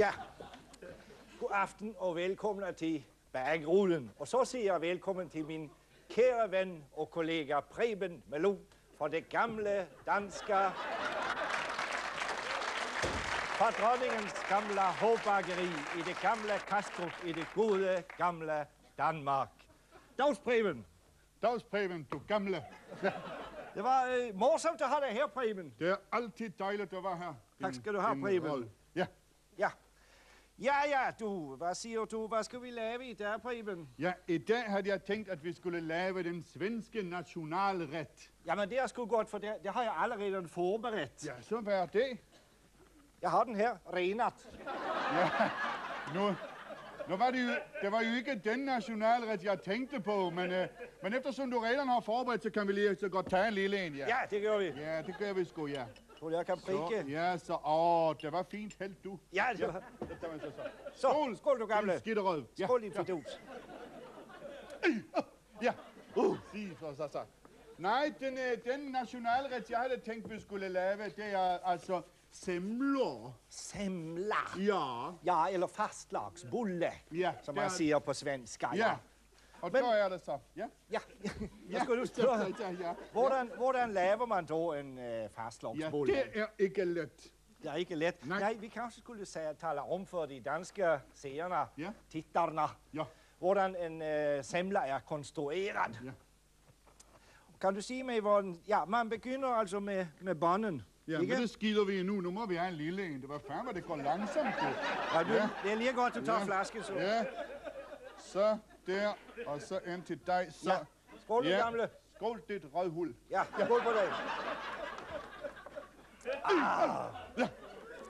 Ja. God aften og velkommen til Bagrullen. Og så siger jeg velkommen til min kære ven og kollega Preben Malou fra det gamle danske... Fra dronningens gamle hovbakkeri i det gamle Kastrup i det gode gamle Danmark. Dags Preben. Dags Preben, du gamle. Det var øh, morsomt at have dig her, Preben. Det er altid dejligt at være her. Tak skal du have, Preben. Ja, Ja. Ja, ja, du. Hvad siger du? Hvad skal vi lave i dag, Preben? ja, i dag havde jeg tænkt, at vi skulle lave den svenske nationalret. Jamen, det er sgu godt, for det, det har jeg allerede forberedt. Ja, så hvad er det? Jeg har den her, renat. Nu, nu var det jo, det var jo ikke den nationalret, jeg tænkte på, men, øh, men eftersom du redan har forberedt, så kan vi lige så godt tage en lille en, ja. Ja, det gør vi. Ja, det gør vi sgu, ja. Tror jeg kan Så, prikke? ja, så, åh, det var fint helt du. Ja, det var... Det tager man så, så. Så, skål, du gamle. Skitterød. Ja, Skål, din fidus. ja. Uh, sig så, så, så. Nej, den, øh, den nationalret, jeg havde tænkt, vi skulle lave, det er altså semler. Semla. Ja, Ja, eller fastlagsbulle, ja. som det man er- siger på svenska. Ja. Og Men- så er det så. Ja. Ja, jeg skulle ja, spørge, ja, ja. hvordan, hvordan laver man dog en øh, Ja, fastlagsbulle? det er ikke let. Det er ikke let. Nej. Nej, vi kanske skulle sige, tala om för de danska seerne, Ja. tittarna, Ja. hvordan en øh, semla er konstrueret. Ja. Kan du sige mig, hvordan... Ja, man begynder altså med, med bånden. Ja, ikke? men det skider vi nu. Nu må vi have en lille en. Det var fandme, det går langsomt. Ja, du, Ja. Det er lige godt, du tager Ja. flasken, så. Ja. Så der, og så en til dig. Så. Ja. Skål, ja. Ja. gamle. Skål, dit rødhul. Ja, skål på dig.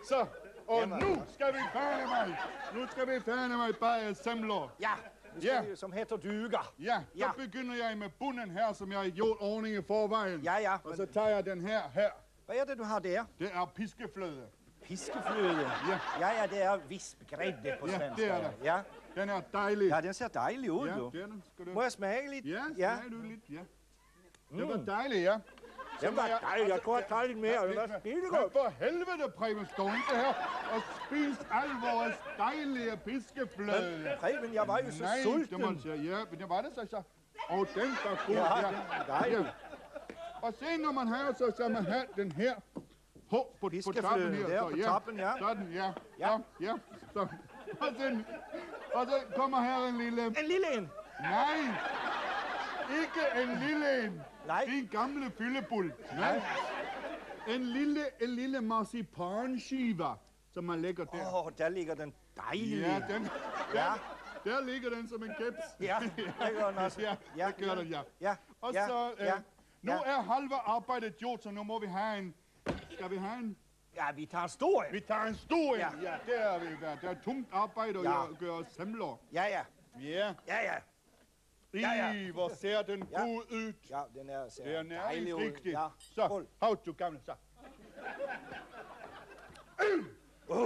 Så, og Jamen. nu skal vi færne mig. Nu skal vi færne mig bage semler. Ja, nu skal Ja. vi, som heter dyger. Ja, så Ja. begynder jeg med bunden her, som jeg har gjort ordning i forvejen. Ja, ja, Og men så tager jeg den her her. hvad er det, du har der? Det er piskefløde. Piskefløde. Ja. Ja, ja, det er vispgrædde på Ja, svensk. det er det. Ja. Den er dejlig. ja, den ser dejlig ud, ja det er den. Skal du... Må jeg smage lidt? Ja, ja. ja. du lidt, ja. Det var dejligt, ja. Den var jeg- dejlig. Jeg altså, kunne have taget lidt mere. Det var Men skidegod. for helvede, Preben, stå ikke her og spis al vores dejlige piskefløde. Preben, jeg var jo så Nej, sulten. det må sige. Ja, men det var det så så. Og den var god. Ja, den var dejlig. Og se, når man har, så skal man have den her på, på, på Piskefløden toppen her. der så, på toppen, ja. Sådan, ja. Ja. Ja, ja. Så. Og, den, og så kommer her en lille... En lille en. Nej! Ikke en lille en. Nej. Din gamle fyldebul. Nej. En lille, en lille marcipanskiva, som man lægger der. Åh, oh, der ligger den dejlige. Ja, den, Ja. der, ligger den som en keps. Ja, det gør den også. Ja, Ja, det gør den, ja. Ja, Og ja, så, øh, ja, nu ja. er halve arbejdet gjort, så nu må vi have en... Skal vi have en? Ja, vi tager en stor en. Vi tager en stor en. Ja. Ja, det er vi. Der. Det er tungt arbejde at Ja. gøre- semler. Ja, ja. Ja. Ja, ja. I, Ja, ja. hvor ser den Ja. god ud. Ja, den er, ser Det er dejlig nærmest Ja, Så, hav du gamle, så.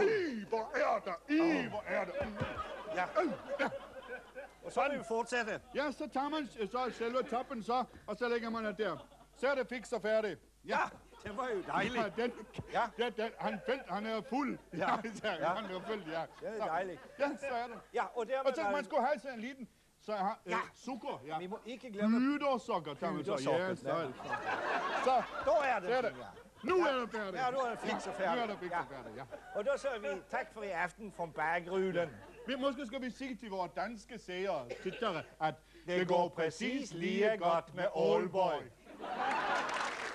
I, hvor er der? I, hvor er der? Ja. Og så vil vi fortsætte. Ja, så tager man så selve toppen så, og så lægger man det der. Så er det og færdigt. Ja, det var jo dejligt. Ja, den, Ja. ja. den, han fældt, han er fuld. Ja. ja. Ja. han er fyldt, ja. Det er dejligt. Ja, så er det. Ja, og der Og så man skulle have sådan en liten, så har øh, Ja. sukker, ja. Vi må ikke glemme... Hydersukker tager man så. Ja, så er det. Så, Der er det. så er det. Ja. Nu er det færdigt. Ja, nu er det og færdigt. Nu er det fix Ja. færdigt, ja. Og der siger vi tak for i aften fra Bagruden. Vi, måske skal vi sige til vores danske seere, tittere, at Det går præcis lige godt med Aalborg.